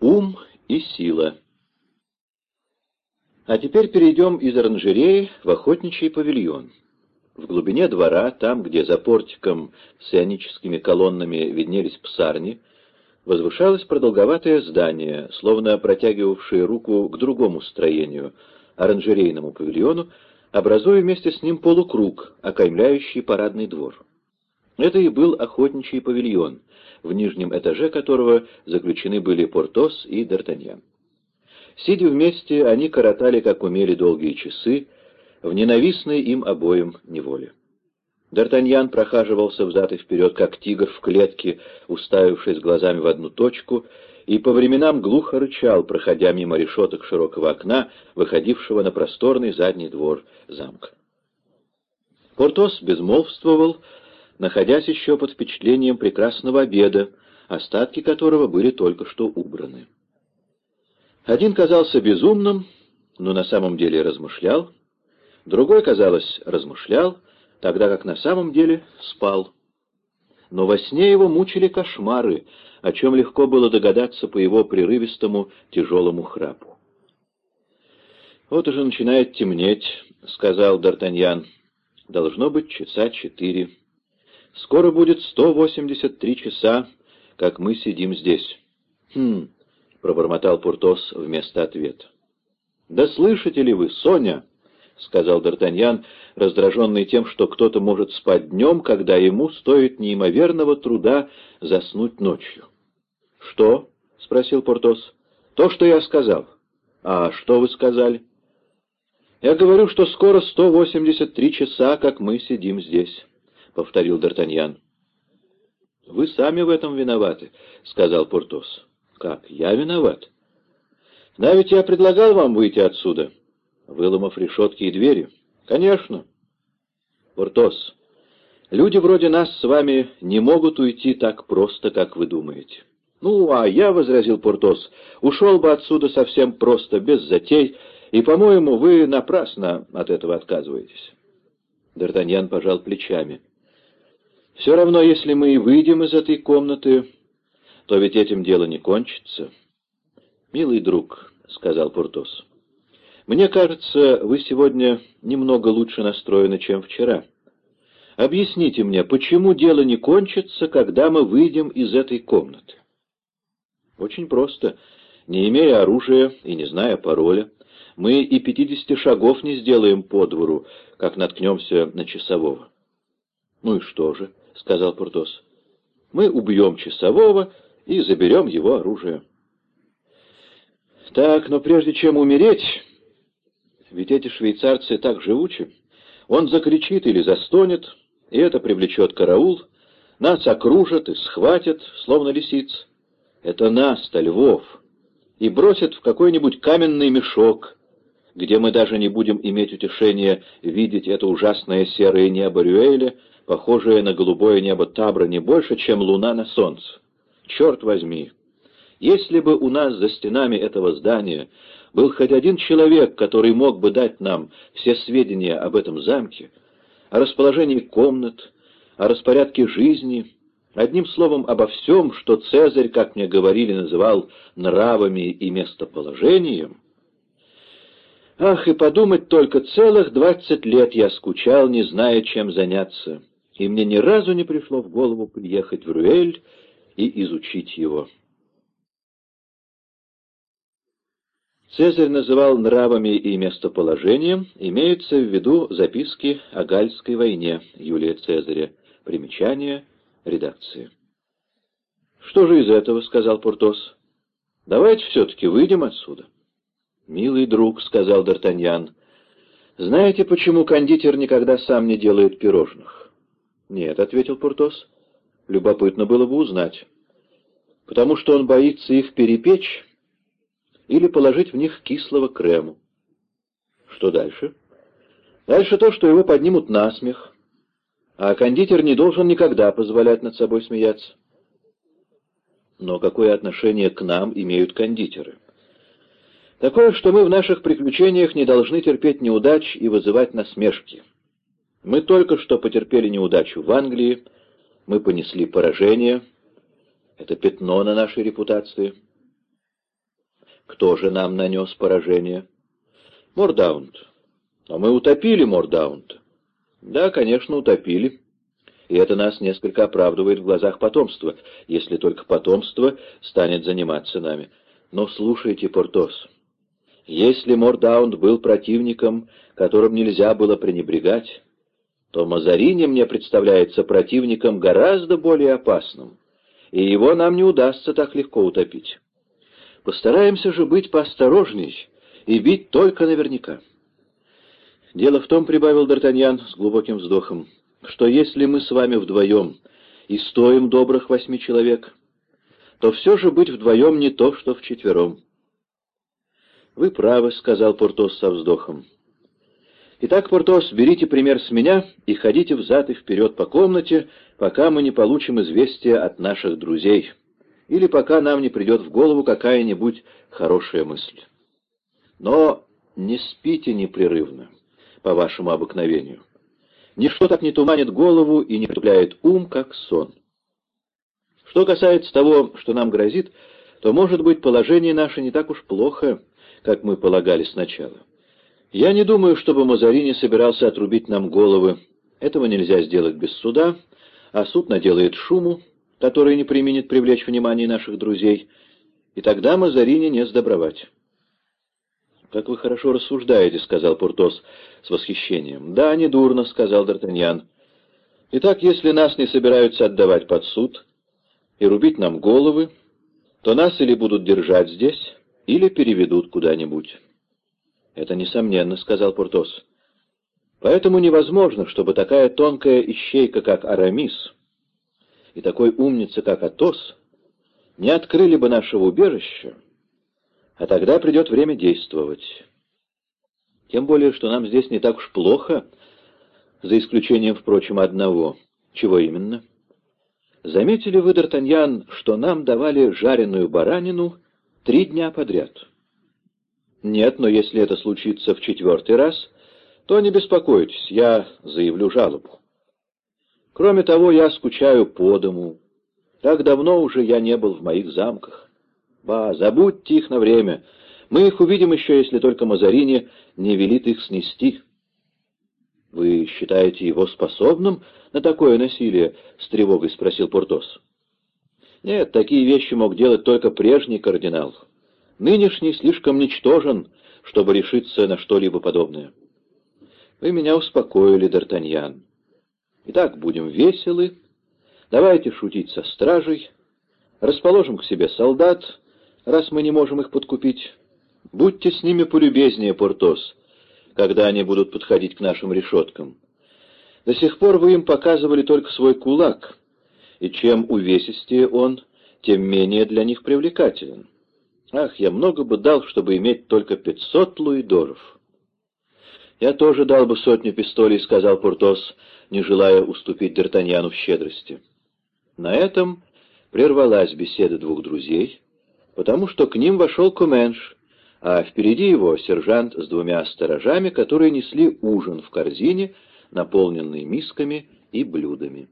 Ум и сила. А теперь перейдем из оранжереи в охотничий павильон. В глубине двора, там, где за портиком с ионическими колоннами виднелись псарни, возвышалось продолговатое здание, словно протягивавшее руку к другому строению, оранжерейному павильону, образуя вместе с ним полукруг, окаймляющий парадный двор. Это и был охотничий павильон, в нижнем этаже которого заключены были Портос и Д'Артаньян. Сидя вместе, они коротали, как умели, долгие часы, в ненавистной им обоим неволе. Д'Артаньян прохаживался взад и вперед, как тигр в клетке, уставившись глазами в одну точку, и по временам глухо рычал, проходя мимо решеток широкого окна, выходившего на просторный задний двор замка. Портос безмолвствовал, находясь еще под впечатлением прекрасного обеда, остатки которого были только что убраны. Один казался безумным, но на самом деле размышлял, другой, казалось, размышлял, тогда как на самом деле спал. Но во сне его мучили кошмары, о чем легко было догадаться по его прерывистому тяжелому храпу. «Вот уже начинает темнеть», — сказал Д'Артаньян. «Должно быть часа четыре. Скоро будет сто восемьдесят три часа, как мы сидим здесь». «Хм, пробормотал Пуртос вместо ответа. «Да слышите ли вы, Соня?» — сказал Д'Артаньян, раздраженный тем, что кто-то может спать днем, когда ему стоит неимоверного труда заснуть ночью. «Что?» — спросил Портос. «То, что я сказал». «А что вы сказали?» «Я говорю, что скоро сто восемьдесят три часа, как мы сидим здесь», — повторил Д'Артаньян. «Вы сами в этом виноваты», — сказал Портос. Как, я виноват? Да я предлагал вам выйти отсюда, выломав решетки и двери. Конечно. Портос, люди вроде нас с вами не могут уйти так просто, как вы думаете. Ну, а я, — возразил Портос, — ушел бы отсюда совсем просто, без затей, и, по-моему, вы напрасно от этого отказываетесь. Д'Артаньян пожал плечами. «Все равно, если мы и выйдем из этой комнаты, то ведь этим дело не кончится. «Милый друг», — сказал Пуртос, — «мне кажется, вы сегодня немного лучше настроены, чем вчера. Объясните мне, почему дело не кончится, когда мы выйдем из этой комнаты?» «Очень просто. Не имея оружия и не зная пароля, мы и пятидесяти шагов не сделаем по двору, как наткнемся на часового». «Ну и что же?» — сказал Пуртос. «Мы убьем часового и заберем его оружие. Так, но прежде чем умереть, ведь эти швейцарцы так живучи, он закричит или застонет, и это привлечет караул, нас окружат и схватят, словно лисиц. Это нас-то, львов, и бросят в какой-нибудь каменный мешок, где мы даже не будем иметь утешения видеть это ужасное серое небо Рюэля, похожее на голубое небо Табра не больше, чем луна на солнце. Черт возьми! Если бы у нас за стенами этого здания был хоть один человек, который мог бы дать нам все сведения об этом замке, о расположении комнат, о распорядке жизни, одним словом, обо всем, что Цезарь, как мне говорили, называл нравами и местоположением, Ах, и подумать только, целых двадцать лет я скучал, не зная, чем заняться, и мне ни разу не пришло в голову приехать в Руэль и изучить его. Цезарь называл нравами и местоположением, имеются в виду записки о Гальской войне Юлия Цезаря, примечание редакции. «Что же из этого?» — сказал Портос. «Давайте все-таки выйдем отсюда». «Милый друг», — сказал Д'Артаньян, — «знаете, почему кондитер никогда сам не делает пирожных?» «Нет», — ответил Портос. Любопытно было бы узнать. Потому что он боится их перепечь или положить в них кислого крему. Что дальше? Дальше то, что его поднимут на смех, а кондитер не должен никогда позволять над собой смеяться. Но какое отношение к нам имеют кондитеры? Такое, что мы в наших приключениях не должны терпеть неудач и вызывать насмешки. Мы только что потерпели неудачу в Англии, мы понесли поражение. Это пятно на нашей репутации. Кто же нам нанес поражение? Мордаунд. А мы утопили Мордаунд. Да, конечно, утопили. И это нас несколько оправдывает в глазах потомства, если только потомство станет заниматься нами. Но слушайте, Портос, если Мордаунд был противником, которым нельзя было пренебрегать, то Мазарини мне представляется противником гораздо более опасным, и его нам не удастся так легко утопить. Постараемся же быть поосторожней и бить только наверняка. Дело в том, — прибавил Д'Артаньян с глубоким вздохом, — что если мы с вами вдвоем и стоим добрых восьми человек, то все же быть вдвоем не то, что вчетвером. — Вы правы, — сказал Портос со вздохом. — Итак, Портос, берите пример с меня и ходите взад и вперед по комнате, пока мы не получим известия от наших друзей, или пока нам не придет в голову какая-нибудь хорошая мысль. Но не спите непрерывно, по вашему обыкновению. Ничто так не туманит голову и не притупляет ум, как сон. Что касается того, что нам грозит, то, может быть, положение наше не так уж плохо, как мы полагали сначала. Я не думаю, чтобы Мазарини собирался отрубить нам головы. Этого нельзя сделать без суда, а суд наделает шуму, который не применит привлечь внимание наших друзей, и тогда Мазарини не сдобровать. «Как вы хорошо рассуждаете», — сказал Пуртос с восхищением. «Да, недурно», — сказал Д'Артаньян. «Итак, если нас не собираются отдавать под суд и рубить нам головы, то нас или будут держать здесь, или переведут куда-нибудь. «Это несомненно», — сказал Портос. «Поэтому невозможно, чтобы такая тонкая ищейка, как Арамис, и такой умница, как Атос, не открыли бы нашего убежища, а тогда придет время действовать. Тем более, что нам здесь не так уж плохо, за исключением, впрочем, одного. Чего именно?» Заметили вы, Д'Артаньян, что нам давали жареную баранину Три дня подряд. Нет, но если это случится в четвертый раз, то не беспокойтесь, я заявлю жалобу. Кроме того, я скучаю по дому. Так давно уже я не был в моих замках. Ба, забудьте их на время. Мы их увидим еще, если только Мазарини не велит их снести. Вы считаете его способным на такое насилие? — с тревогой спросил Портос. Нет, такие вещи мог делать только прежний кардинал. Нынешний слишком ничтожен, чтобы решиться на что-либо подобное. Вы меня успокоили, Д'Артаньян. Итак, будем веселы. Давайте шутить со стражей. Расположим к себе солдат, раз мы не можем их подкупить. Будьте с ними полюбезнее, Портос, когда они будут подходить к нашим решеткам. До сих пор вы им показывали только свой кулак — и чем увесистее он, тем менее для них привлекателен. Ах, я много бы дал, чтобы иметь только пятьсот луидоров. «Я тоже дал бы сотню пистолей», — сказал Пуртос, не желая уступить Д'Артаньяну в щедрости. На этом прервалась беседа двух друзей, потому что к ним вошел Куменш, а впереди его сержант с двумя сторожами, которые несли ужин в корзине, наполненной мисками и блюдами.